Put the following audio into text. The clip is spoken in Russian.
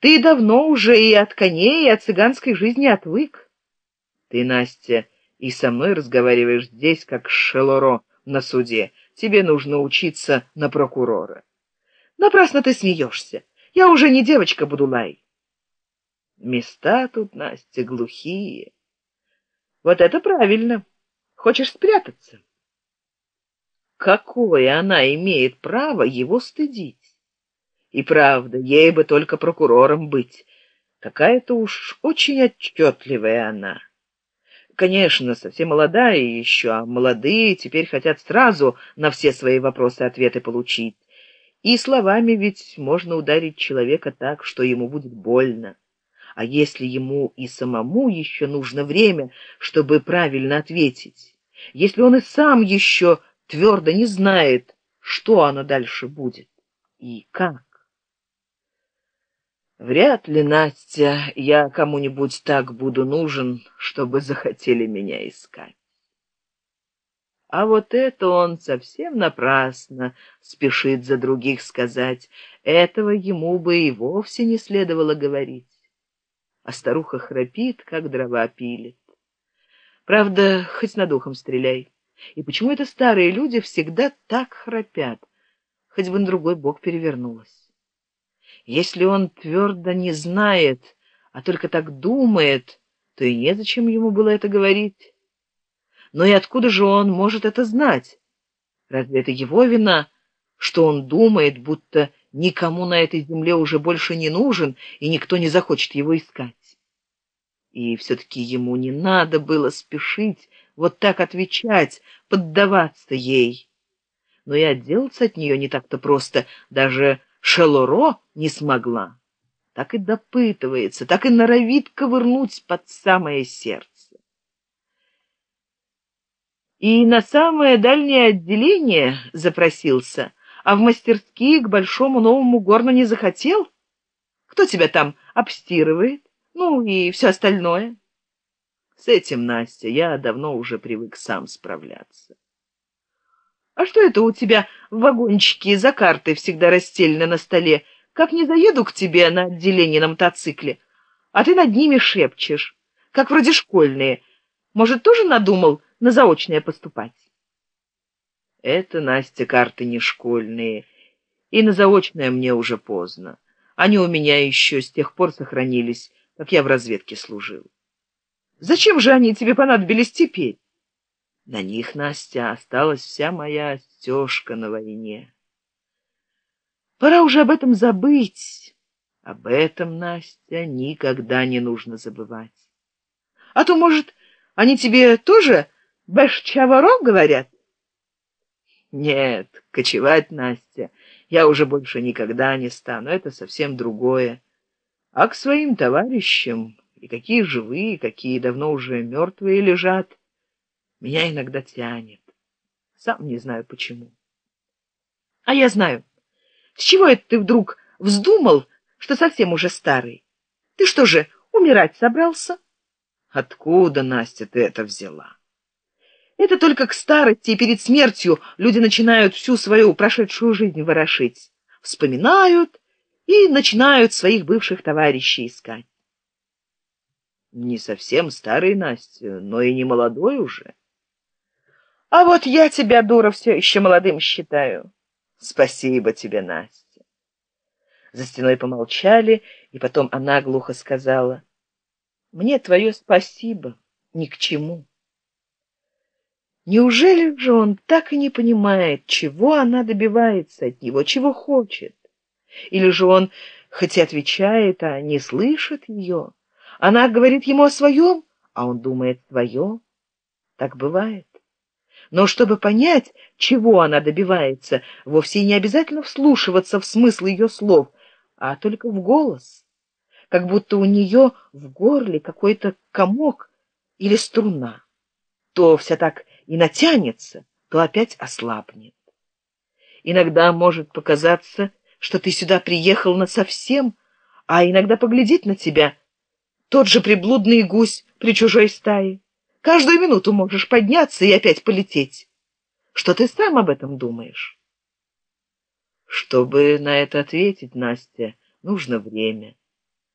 Ты давно уже и от коней, и от цыганской жизни отвык. Ты, Настя, и со мной разговариваешь здесь, как Шелоро на суде. Тебе нужно учиться на прокурора. Напрасно ты смеешься. Я уже не девочка Будулай. Места тут, Настя, глухие. Вот это правильно. Хочешь спрятаться? Какое она имеет право его стыдить? И правда, ей бы только прокурором быть. Какая-то уж очень отчетливая она. Конечно, совсем молодая еще, а молодые теперь хотят сразу на все свои вопросы ответы получить. И словами ведь можно ударить человека так, что ему будет больно. А если ему и самому еще нужно время, чтобы правильно ответить? Если он и сам еще твердо не знает, что оно дальше будет и как? Вряд ли, Настя, я кому-нибудь так буду нужен, чтобы захотели меня искать. А вот это он совсем напрасно спешит за других сказать. Этого ему бы и вовсе не следовало говорить. А старуха храпит, как дрова пилит. Правда, хоть над ухом стреляй. И почему это старые люди всегда так храпят? Хоть бы на другой бок перевернулась. Если он твердо не знает, а только так думает, то и незачем ему было это говорить. Но и откуда же он может это знать? Разве это его вина, что он думает, будто никому на этой земле уже больше не нужен, и никто не захочет его искать? И все-таки ему не надо было спешить, вот так отвечать, поддаваться ей. Но и отделаться от нее не так-то просто, даже Шелоро не смогла. Так и допытывается, так и норовит ковырнуть под самое сердце. И на самое дальнее отделение запросился, а в мастерские к большому новому горну не захотел? Кто тебя там обстирывает? Ну и все остальное. С этим, Настя, я давно уже привык сам справляться. А что это у тебя в вагончике за картой всегда расстелены на столе? Как не заеду к тебе на отделение на мотоцикле, а ты над ними шепчешь, как вроде школьные. Может, тоже надумал на заочное поступать? Это, Настя, карты не школьные, и на заочное мне уже поздно. Они у меня еще с тех пор сохранились, как я в разведке служил. Зачем же они тебе понадобились теперь? На них, Настя, осталась вся моя стежка на войне. Пора уже об этом забыть. Об этом, Настя, никогда не нужно забывать. А то, может, они тебе тоже бэш-чаваро говорят? Нет, кочевать, Настя, я уже больше никогда не стану, это совсем другое. А к своим товарищам, и какие живые, какие давно уже мертвые лежат, меня иногда тянет. Сам не знаю почему. А я знаю. С чего это ты вдруг вздумал, что совсем уже старый? Ты что же, умирать собрался? Откуда, Настя, ты это взяла? Это только к старости и перед смертью люди начинают всю свою прошедшую жизнь ворошить. Вспоминают и начинают своих бывших товарищей искать. Не совсем старый, Настя, но и не молодой уже. А вот я тебя, дура, все еще молодым считаю. Спасибо тебе, Настя. За стеной помолчали, и потом она глухо сказала, «Мне твое спасибо ни к чему». Неужели же он так и не понимает, чего она добивается от него, чего хочет? Или же он, хоть и отвечает, а не слышит ее? Она говорит ему о своем, а он думает свое. Так бывает. Но чтобы понять, чего она добивается, вовсе не обязательно вслушиваться в смысл ее слов, а только в голос, как будто у нее в горле какой-то комок или струна. То вся так и натянется, то опять ослабнет. Иногда может показаться, что ты сюда приехал насовсем, а иногда поглядеть на тебя тот же приблудный гусь при чужой стае. Каждую минуту можешь подняться и опять полететь. Что ты сам об этом думаешь? Чтобы на это ответить, Настя, нужно время.